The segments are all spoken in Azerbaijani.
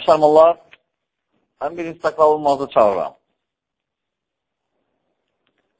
müsəlmanlar, ən birinci təqva olmazı çağıram.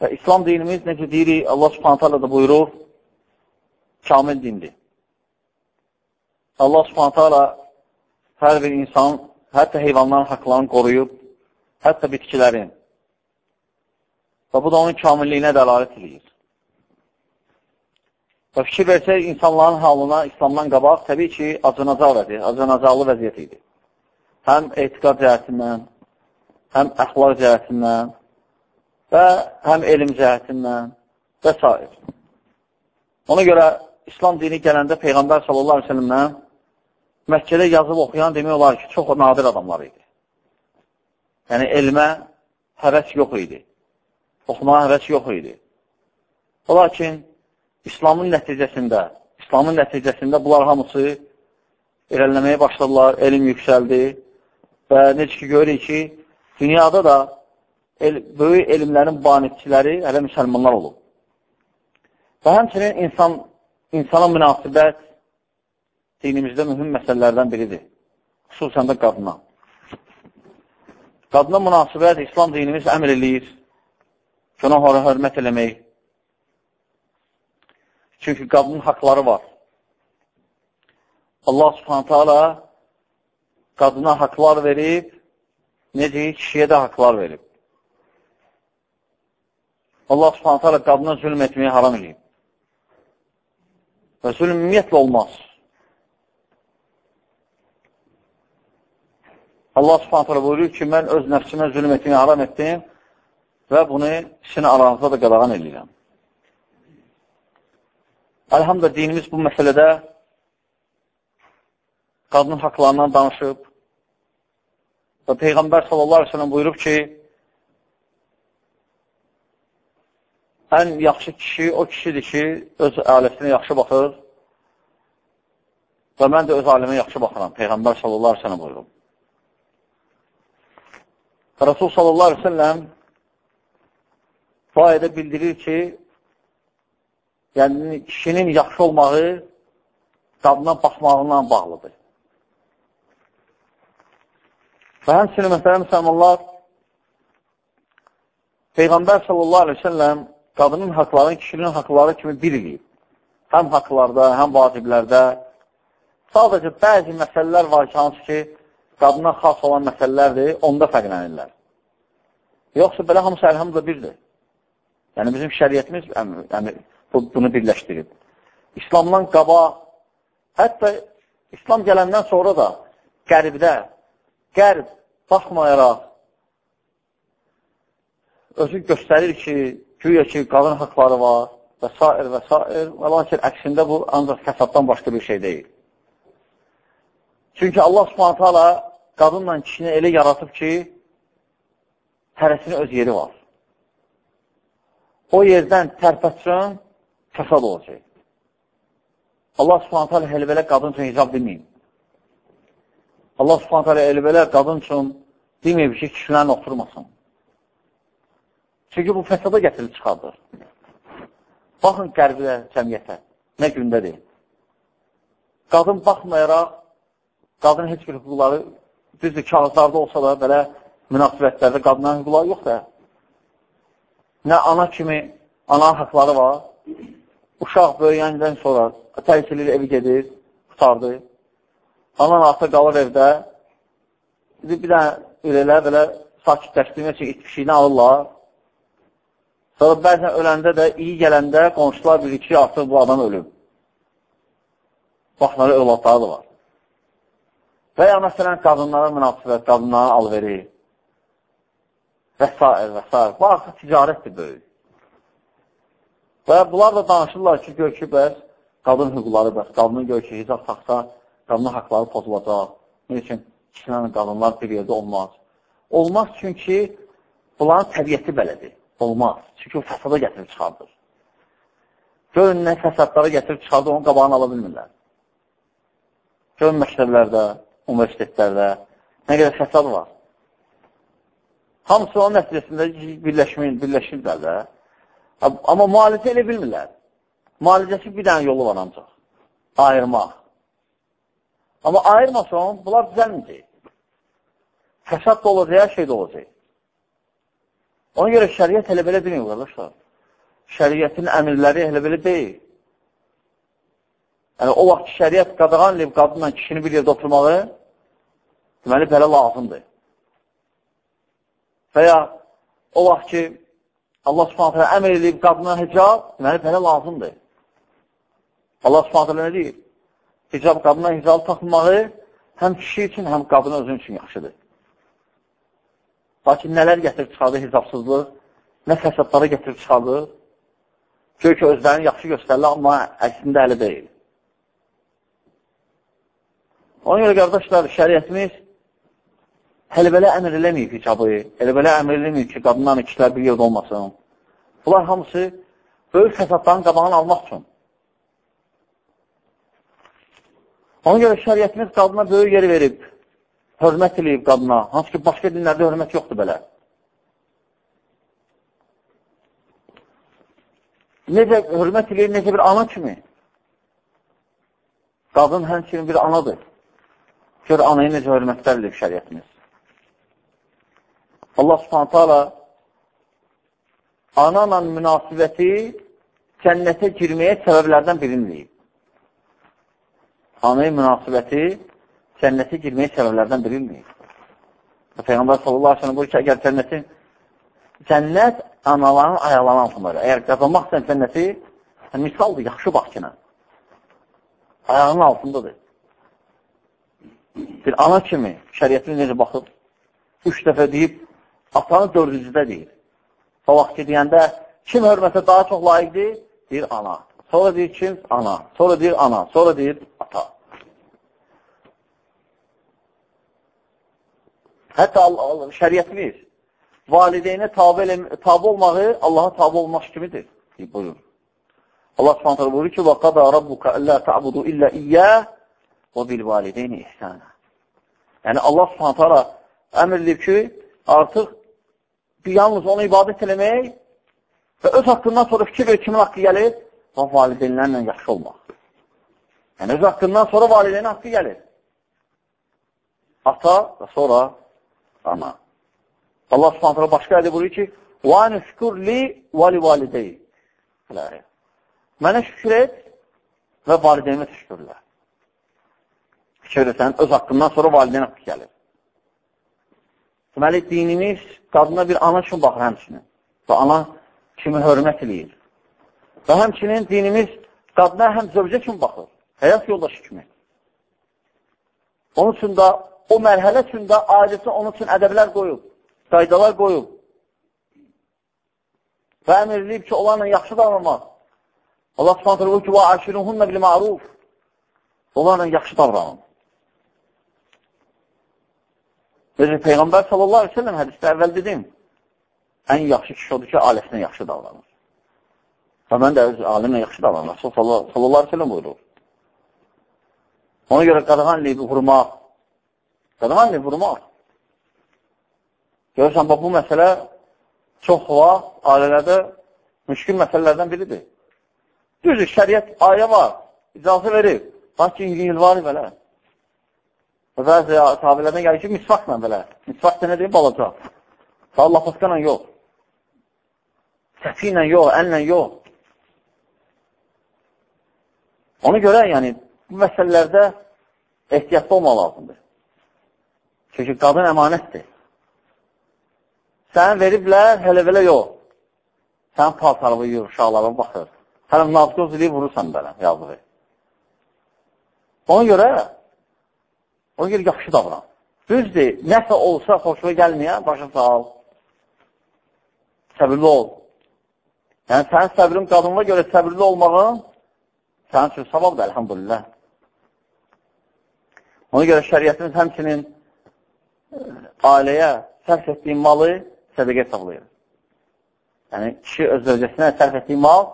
Və İslam dinimiz, necə deyirik, Allah subhanət hələ də buyurur, kamil dindir. Allah subhanət hələ hər bir insan, hətta heyvanların haqlarını qoruyub, hətta bitkilərin. Və bu da onun kamilliyinə dəlalət edir. Və fikir versək, insanların halına İslamdan qabaq, təbii ki, acınacaq vəziyyət, acınacaqlı vəziyyət idi. Həm etiqad cəhətindən, həm əxlaq cəhətindən və həm elm cəhətindən və s. Ona görə İslam dini gələndə Peyğəmbər sallallahu aleyhi ve sellemdən Məkkədə yazıb oxuyan demək olar ki, çox nadir adamlar idi. Yəni, elmə həvəs yox idi. Oxumağa həvəs yox idi. Lakin İslamın nəticəsində, İslamın nəticəsində bunlar hamısı irəliləməyə başladılar, elm yüksəldi və necə ki, görürük ki, dünyada da el, böyük elmlərin banitçiləri hələ müsəlmanlar olub. Və həmçinin insan, insana münasibət dinimizdə mühüm məsələlərdən biridir. Xüsusən də qadına. Qadına münasibət İslam dinimiz əmr eləyir. Günahlara hörmət eləmək. Çünki qadının haqları var. Allah subhanətə alə qadına haqlar verib, necə kişiyə də haqlar verib. Allah subhanətə alə qadına zülm etməyi haram edib. Və zülm ümumiyyətlə olmaz. Allah subhanətlə buyurur ki, mən öz nəfsimə zülm etdiyini haram etdim və bunu sizin aranızda da qadağan edirəm. Əlhamdə dinimiz bu məsələdə qadın haqlarından danışıb və Peyğəmbər sallallahu aleyhi ve sellem buyurub ki, ən yaxşı kişi o kişidir ki, öz ailəsinə yaxşı baxır və mən də öz ailəmə yaxşı baxıram. Peyğəmbər sallallahu aleyhi ve sellem buyurub. Rasul sallallahu aleyhi ve sellem bu ayədə bildirir ki, yəni kişinin yaxşı olmağı qadına baxmağından bağlıdır. Və həmçinin məsələn, müsəlmanlar Peyğəmbər sallallahu aleyhi ve sellem qadının haqlarını kişinin haqları kimi bilirləyib. Həm haqlarda, həm vaciblərdə. Sadəcə bəzi məsələlər var ki, hansı ki, qadına xas olan məsələlərdir, onda fərqlənirlər. Yoxsa belə hamısı əlhamdülə birdir. Yəni, bizim şəriyyətimiz yəni, bu, bunu birləşdirib. İslamdan qaba, hətta İslam gələndən sonra da qəribdə, qərb baxmayaraq özü göstərir ki, güya ki, qadın haqları var və s. və s. və lakin əksində bu ancaq fəsaddan başqa bir şey deyil. Çünki Allah subhanətə ala qadınla kişini elə yaratıb ki, hərəsinin öz yeri var. O yerdən tərpətsən, fəsad olacaq. Allah subhanətə alə elə belə qadın üçün hicab deməyim. Allah subhanətə alə elə belə qadın üçün deməyib ki, kişilərin oturmasın. Çünki bu fəsada gətirib çıxardır. Baxın qərbilə, cəmiyyətə, nə gündədir. Qadın baxmayaraq, qadın heç bir hüquqları düzdür, kağızlarda olsa da belə münasibətlərdə qadınların hüquqları yoxdur. Nə ana kimi, ana haqları var. Uşaq böyüyəndən sonra təhsilir evi gedir, qutardı. Anan ata qalır evdə. Bir dənə ürələr belə sakitləşdirmək üçün itmişiyini alırlar. Sonra bəzən öləndə də, iyi gələndə qonşular bilir ki, artıq bu adam ölüb. Baxları övladları da var. Və ya məsələn, qadınlara münasibət, qadınlara alveri və s. və s. Bu artıq ticarətdir böyük. Və bunlar da danışırlar ki, gör ki, bəs qadın hüquqları, bəs qadının gör ki, hicab taxsa, qadının haqları pozulacaq. Nə üçün kişilərlə qadınlar bir yerdə olmaz? Olmaz çünki bunların təbiyyəti belədir. Olmaz. Çünki o fəsada gətirib çıxardır. Görün, nə fəsadlara gətirib çıxardır, onun qabağını ala bilmirlər. Görün, məktəblərdə, universitetlərdə nə qədər fəsad var. Hamısı onun nəticəsində birləşmir, birləşirlər də. Amma müalicə elə bilmirlər. Müalicəsi bir dənə yolu var ancaq. Ayırmaq. Amma ayırmasan, bunlar düzəlməyəcək. fəsad da olacaq, şey də olacaq. Ona görə şəriət elə belə demir, qardaşlar. Şəriətin əmirləri elə belə deyil. Yəni, o vaxt şəriət qadağan eləyib qadınla kişini bir yerdə oturmağı, deməli, belə lazımdır. Və ya o vaxt ki, Allah subhanətlə əmr edib qadına hicab, deməli, belə lazımdır. Allah subhanətlə nə deyir? Hicab, qadına hicab taxılmağı həm kişi üçün, həm qadın özün üçün yaxşıdır. Lakin nələr gətirib çıxardır hicabsızlıq, nə fəsadları gətirib çıxardır, gör ki, özlərini yaxşı göstərirlər, amma əksində əli deyil. Ona görə, qardaşlar, şəriətimiz hələ belə əmr eləməyib hicabı, elə belə əmr eləməyib ki, qadınlarla kişilər bir yerdə olmasın. Bunlar hamısı böyük fəsadların qabağını almaq üçün. Ona görə şəriətimiz qadına böyük yer verib, hörmət eləyib qadına, hansı ki, başqa dinlərdə hörmət yoxdur belə. Necə hörmət eləyir, necə bir ana kimi? Qadın həmçinin bir anadır. Gör, anayı necə hörmətlər edib şəriətimiz. Allah subhanətə ala ananla münasibəti cənnətə girməyə səbəblərdən birini deyib. Anaya münasibəti cənnətə girməyə səbəblərdən birini deyib. Peyğəmbər sallallahu aleyhi ve sellem buyur ki, əgər cənnətin cənnət anaların ayaqlarının altındadır. Əgər qazanmaq sən cənnəti, misaldır, yaxşı bax ki, ayağının altındadır bir ana kimi şəriyyətin necə baxıb, üç dəfə deyib, atanı dördüncüdə deyir. O vaxt ki, deyəndə, kim hörmətə daha çox layiqdir? Deyir, ana. Sonra deyir, kim? Ana. Sonra deyir, ana. Sonra deyir, ata. Hətta şəriyyətimiz valideynə tabi, tabi olmağı Allaha tabi olmaq kimidir. Buyur. Allah subhanətlə buyurur ki, وَقَدَى رَبُّكَ أَلَّا تَعْبُدُوا إِلَّا إِيَّهِ وَبِالْوَالِدَيْنِ إِحْسَانًا Yəni, Allah subhanətə ala əmr edib ki, artıq yalnız ona ibadət eləmək və öz haqqından sonra fikir verir kimin haqqı gəlir? Və valideynlərlə yaxşı olmaq. Yəni, öz haqqından sonra valideynin haqqı gəlir. Ata və sonra ana. Allah subhanətə ala başqa ədə buyuruyor ki, وَاَنِ شُكُرْ لِي وَلِوَالِدَيْ Mənə şükür et və valideynimə şükürlər fikir edirsən, öz haqqından sonra valideyn haqqı gəlir. Deməli, dinimiz qadına bir ana kimi baxır həmçinin və ana kimi hörmət eləyir. Və həmçinin dinimiz qadına həm zövcə kimi baxır, həyat yoldaşı kimi. Onun üçün də, o mərhələ üçün də ailəsi onun üçün ədəblər qoyub, qaydalar qoyub. Və əmr edilib ki, onlarla yaxşı davranmaq. Allah subhanət olur ki, və aşiruhunna bil ma'ruf. Onlarla yaxşı davranın. Necə Peyğəmbər sallallahu aleyhi ve sellem hədisdə əvvəl dedim, ən yaxşı kişi odur ki, ailəsinə yaxşı davranır. Və mən də öz alimlə yaxşı davranır. Rasul sallallahu aleyhi ve buyurur. Ona görə qadağan eləyib vurmaq. Qadağan eləyib vurmaq. Görürsən, bu məsələ çox vaxt ailələrdə müşkül məsələlərdən biridir. Düzdür, şəriət ayə var, icazə verir. Lakin il var belə. Və bəzi sahabilərdən gəlir ki, misvaqla belə. Misvaq da nədir? Balaca. Allah pasqanla yox. Səfi ilə yox, əllə yox. Ona görə, yəni, bu məsələlərdə ehtiyatlı olmaq lazımdır. Çünki qadın əmanətdir. Sən veriblər, hələ belə yox. Sən paltarını yuyur, uşaqlara baxır. Hələ nazqoz edib vurursan belə, yazığı. Ona görə Ona görə yaxşı davran. Düzdür, nəsə olsa xoşuna gəlməyən, başa sal. Səbirli ol. Yəni, sənin səbrin qadınla görə səbirli olmağın sənin üçün savabdır, əlhamdülillah. Ona görə şəriyyətimiz həmçinin e, ailəyə sərf etdiyi malı sədəqə hesablayır. Yəni, kişi öz dövcəsinə sərf etdiyi mal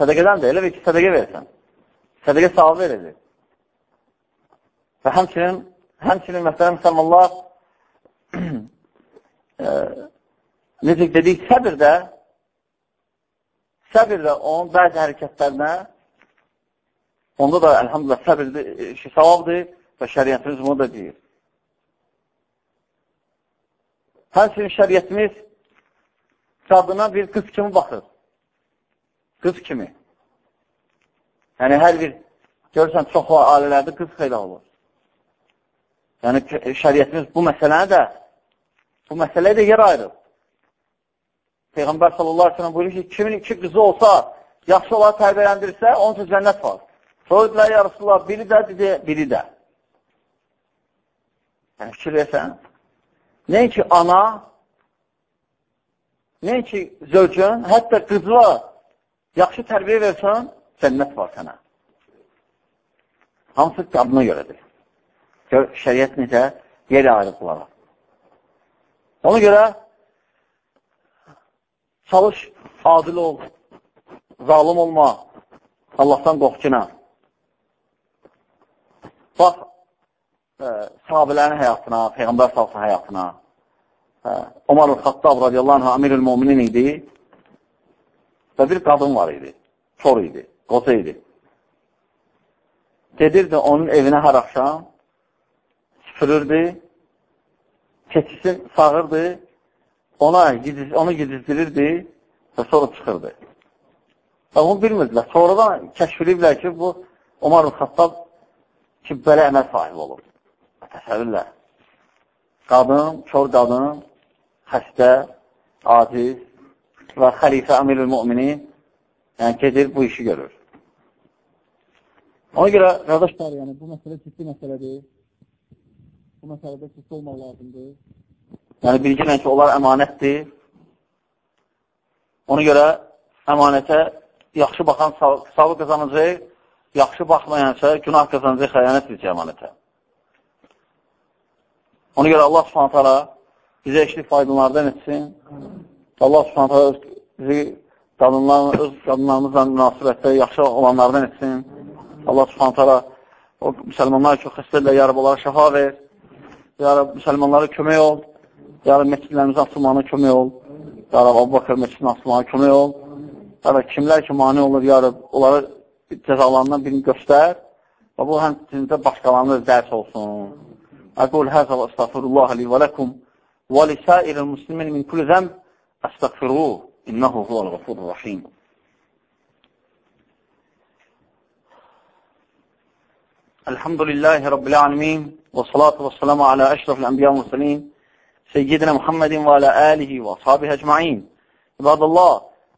sədəqədəndir. Elə bir ki, sədəqə versən. Sədəqə savabı verilir. Və həmçinin Həmçinin, məsələn, müsəlmanlar e, necə dedik, səbir də səbir də onun bəzi hərəkətlərinə onda da, əlhamdülillah, səbir e, savabdır və şəriyyətimiz bunu da deyir. Həmçinin şəriyyətimiz qadına bir qız kimi baxır. Qız kimi. Yəni, hər bir, görürsən, çox ailələrdə qız xeylə olur. Yəni, şəriyyətimiz bu məsələni də, bu məsələyə də yer ayırır. Peyğəmbər sallallahu aleyhi ve sellem buyurur ki, kimin iki qızı olsa, yaxşı olaraq tərbiyələndirsə, onun üçün cənnət var. Sonra dedilər, ya Rasulullah, biri də, dedi, biri də. Yəni, fikir versən, nəinki ana, nəinki zövcün, hətta qızla yaxşı tərbiyə versən, cənnət var sənə. Hamısı qadına görədir. Gör, şəriət necə yer ayırıb bunlara. Ona görə çalış, adil ol, zalim olma, Allahdan qorxcuna. Bax, e, sahabələrin həyatına, Peyğəmbər salsın həyatına. E, Omar Xattab radiyallahu anh, Amirül Muminin idi və bir qadın var idi, çor idi, qoca idi. Gedirdi onun evinə hər axşam, süpürürdü, keçisi sağırdı, ona gidiz, onu gidizdirirdi və sonra çıxırdı. Və bunu bilmirdilər. Sonradan kəşf ediblər ki, bu Omar Xattab ki, belə əməl sahibi olur. Təsəvvürlər. Qadın, kör qadın, xəstə, aciz və xəlifə əmirül müminin yəni gedir, bu işi görür. Ona görə, qardaşlar, yəni, bu məsələ ciddi məsələdir. Bu məsələdə ciddi olmaq lazımdır. Yəni, bilginən ki, onlar əmanətdir. Ona görə əmanətə yaxşı baxan savı qazanacaq, yaxşı baxmayansa günah qazanacaq xəyanət edəcək əmanətə. Ona görə Allah subhanət hala bizə eşlik faydalardan etsin. Allah subhanət hala bizi qadınlarla, öz qadınlarımızla münasibətdə yaxşı olanlardan etsin. Allah subhanət hala o müsəlmanlar çox xəstədirlər, yarab onlara şəfa ver. Yarab müsəlmanlara kömək ol. Yarab məscidlərimizin açılmağına kömək ol. Yarab Abu Bakır məscidinin açılmağına kömək ol. Yarab kimlər ki, mani olur, yarab onları cəzalarından birini göstər. Və bu həmçində başqalarına dərs olsun. Əqul həzə və əstəğfirullah li və ləkum və lisəiril muslimin min kulli zəmb əstəğfiruh. İnnehu huvəl ğafurur rahim. الحمد لله رب العالمين والصلاة والسلام على أشرف الأنبياء والمرسلين سيدنا محمد وعلى آله وأصحابه أجمعين عباد الله